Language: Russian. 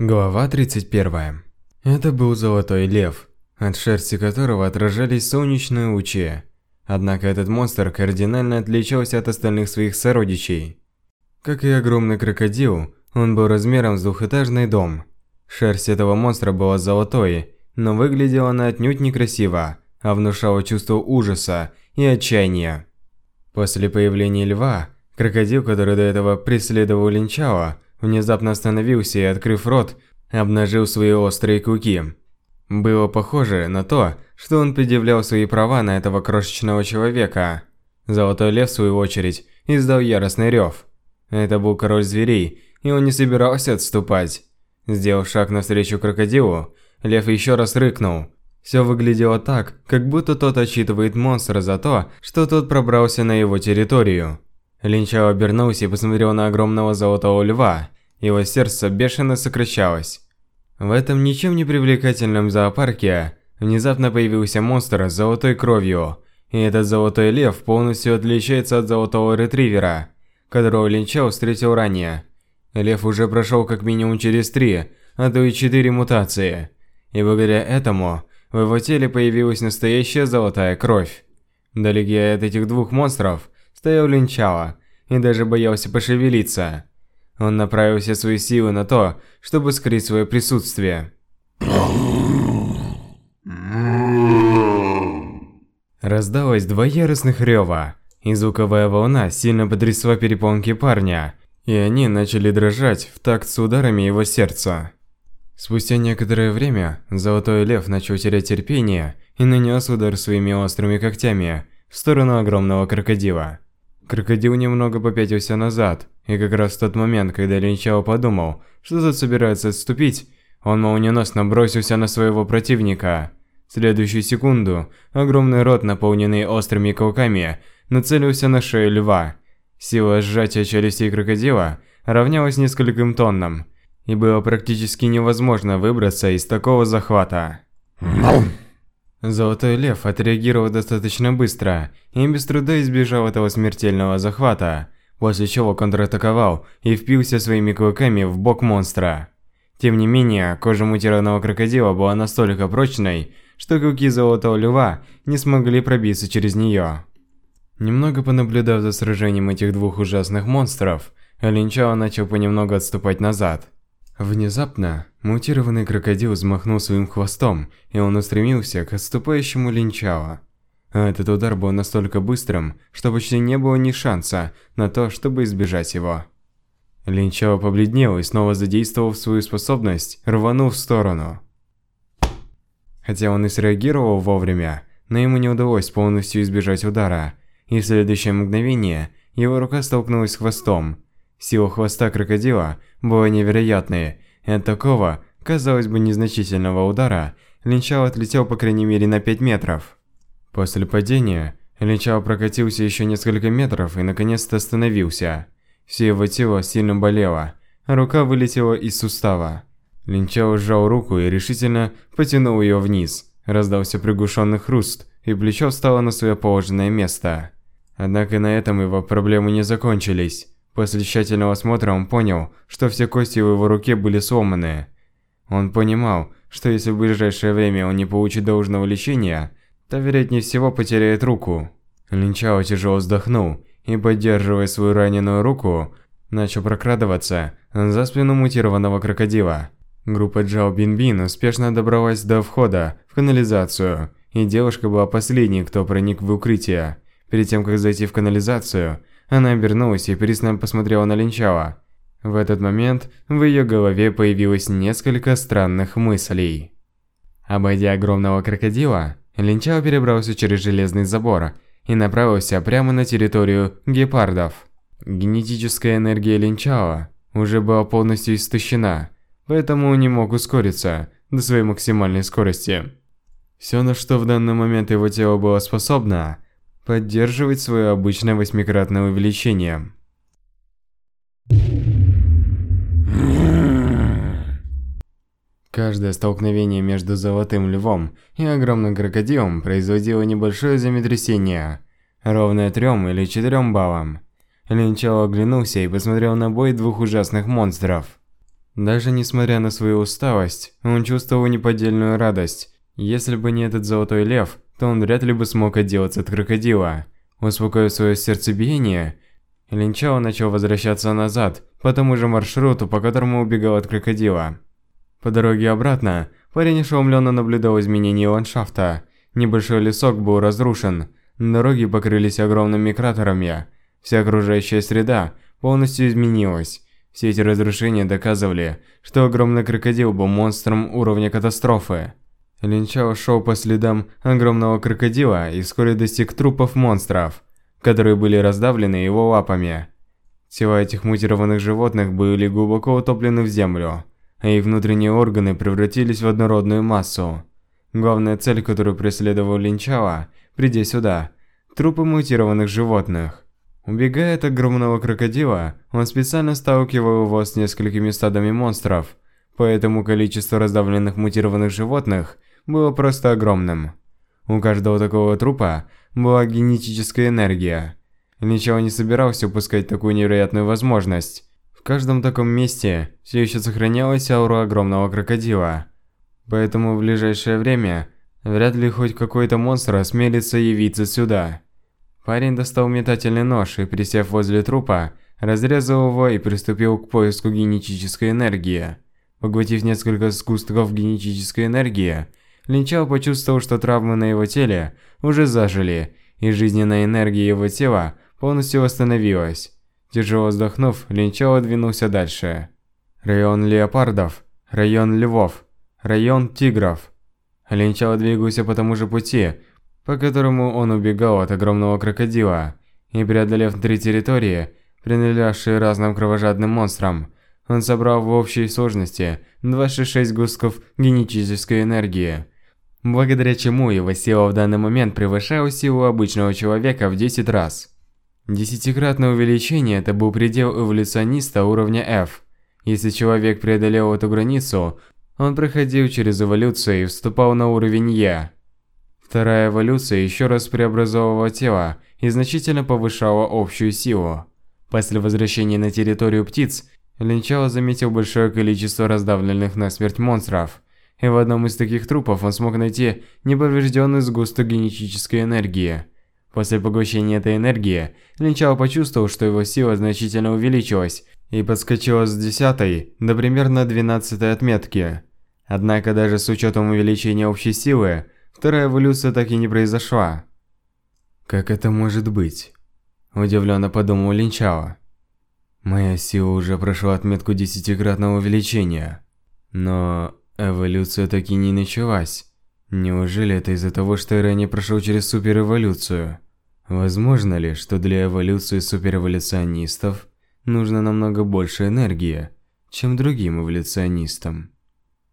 Глава 31. Это был золотой лев, от шерсти которого отражались солнечные лучи. Однако этот монстр кардинально отличался от остальных своих сородичей. Как и огромный крокодил, он был размером с двухэтажный дом. Шерсть этого монстра была золотой, но выглядела она отнюдь некрасиво, а внушала чувство ужаса и отчаяния. После появления льва, крокодил, который до этого преследовал Линчао, внезапно остановился и, открыв рот, обнажил свои острые клыки. Было похоже на то, что он предъявлял свои права на этого крошечного человека. Золотой лев, в свою очередь, издал яростный рев. Это был король зверей, и он не собирался отступать. Сделав шаг навстречу крокодилу, лев еще раз рыкнул. Все выглядело так, как будто тот отчитывает монстра за то, что тот пробрался на его территорию. Линчао обернулся и посмотрел на огромного золотого льва. Его сердце бешено сокращалось. В этом ничем не привлекательном зоопарке внезапно появился монстр с золотой кровью. И этот золотой лев полностью отличается от золотого ретривера, которого Линчао встретил ранее. Лев уже прошел как минимум через три, а то и четыре мутации. И благодаря этому в его теле появилась настоящая золотая кровь. Вдалеке от этих двух монстров стоял Линчао и даже боялся пошевелиться. Он направил все свои силы на то, чтобы скрыть свое присутствие. Раздалось два яростных рева, и звуковая волна сильно потрясла перепонки парня, и они начали дрожать в такт с ударами его сердца. Спустя некоторое время Золотой Лев начал терять терпение и нанес удар своими острыми когтями в сторону огромного крокодила. Крокодил немного попятился назад, и как раз в тот момент, когда Линчао подумал, что тот собирается отступить, он молниеносно бросился на своего противника. В следующую секунду огромный рот, наполненный острыми клыками, нацелился на шею льва. Сила сжатия челюстей крокодила равнялась нескольким тоннам, и было практически невозможно выбраться из такого захвата. Золотой лев отреагировал достаточно быстро и без труда избежал этого смертельного захвата, после чего контратаковал и впился своими клыками в бок монстра. Тем не менее, кожа мутированного крокодила была настолько прочной, что клыки золотого льва не смогли пробиться через нее. Немного понаблюдав за сражением этих двух ужасных монстров, Линчао начал понемногу отступать назад. Внезапно, мутированный крокодил взмахнул своим хвостом, и он устремился к отступающему Линчао. Этот удар был настолько быстрым, что почти не было ни шанса на то, чтобы избежать его. Линчао побледнел и снова задействовал свою способность, рванув в сторону. Хотя он и среагировал вовремя, но ему не удалось полностью избежать удара, и в следующее мгновение его рука столкнулась с хвостом, Сила хвоста крокодила была невероятной, и от такого, казалось бы, незначительного удара Линчао отлетел по крайней мере на 5 метров. После падения Линчао прокатился еще несколько метров и наконец-то остановился. Все его тело сильно болело, а рука вылетела из сустава. Линчао сжал руку и решительно потянул ее вниз. Раздался приглушенный хруст, и плечо встало на свое положенное место. Однако на этом его проблемы не закончились. После тщательного осмотра он понял, что все кости в его руке были сломаны. Он понимал, что если в ближайшее время он не получит должного лечения, то вероятнее всего потеряет руку. Линчао тяжело вздохнул и, поддерживая свою раненую руку, начал прокрадываться за спину мутированного крокодила. Группа Джао Бинбин успешно добралась до входа в канализацию, и девушка была последней, кто проник в укрытие. Перед тем, как зайти в канализацию, она обернулась и пристально посмотрела на Линчао. В этот момент в ее голове появилось несколько странных мыслей. Обойдя огромного крокодила, Линчао перебрался через железный забор и направился прямо на территорию гепардов. Генетическая энергия Линчао уже была полностью истощена, поэтому он не мог ускориться до своей максимальной скорости. Все, на что в данный момент его тело было способно, поддерживать свое обычное восьмикратное увеличение. Каждое столкновение между золотым львом и огромным крокодилом производило небольшое землетрясение, ровное трем или четырем баллам. Линчао оглянулся и посмотрел на бой двух ужасных монстров. Даже несмотря на свою усталость, он чувствовал неподдельную радость. Если бы не этот золотой лев, то он вряд ли бы смог отделаться от крокодила. Успокоив свое сердцебиение, Линчао начал возвращаться назад, по тому же маршруту, по которому убегал от крокодила. По дороге обратно, парень ошеломленно наблюдал изменения ландшафта. Небольшой лесок был разрушен, дороги покрылись огромными кратерами. Вся окружающая среда полностью изменилась. Все эти разрушения доказывали, что огромный крокодил был монстром уровня катастрофы. Линчао шел по следам огромного крокодила и вскоре достиг трупов монстров, которые были раздавлены его лапами. Тела этих мутированных животных были глубоко утоплены в землю, а их внутренние органы превратились в однородную массу. Главная цель, которую преследовал Линчао, придя сюда – трупы мутированных животных. Убегая от огромного крокодила, он специально сталкивал его с несколькими стадами монстров, поэтому количество раздавленных мутированных животных было просто огромным. У каждого такого трупа была генетическая энергия. Ничего не собирался упускать такую невероятную возможность. В каждом таком месте все еще сохранялась аура огромного крокодила. Поэтому в ближайшее время вряд ли хоть какой-то монстр осмелится явиться сюда. Парень достал метательный нож и, присев возле трупа, разрезал его и приступил к поиску генетической энергии. Поглотив несколько сгустков генетической энергии, Линчао почувствовал, что травмы на его теле уже зажили, и жизненная энергия его тела полностью восстановилась. Тяжело вздохнув, Линчао двинулся дальше. Район леопардов, район львов, район тигров. Линчао двигался по тому же пути, по которому он убегал от огромного крокодила, и преодолев три территории, принадлежавшие разным кровожадным монстрам, он собрал в общей сложности 26 густков генетической энергии, благодаря чему его сила в данный момент превышала силу обычного человека в 10 раз. Десятикратное увеличение – это был предел эволюциониста уровня F. Если человек преодолел эту границу, он проходил через эволюцию и вступал на уровень E. Вторая эволюция еще раз преобразовывала тело и значительно повышала общую силу. После возвращения на территорию птиц, Линчао заметил большое количество раздавленных на смерть монстров. И в одном из таких трупов он смог найти неповрежденный сгусток генетической энергии. После поглощения этой энергии, Линчао почувствовал, что его сила значительно увеличилась и подскочила с 10 до примерно 12 отметки. Однако даже с учетом увеличения общей силы, Вторая эволюция так и не произошла. Как это может быть? Удивленно подумал Линчао. Моя сила уже прошла отметку десятикратного увеличения. Но эволюция так и не началась. Неужели это из-за того, что я ранее прошел через суперэволюцию? Возможно ли, что для эволюции суперэволюционистов нужно намного больше энергии, чем другим эволюционистам?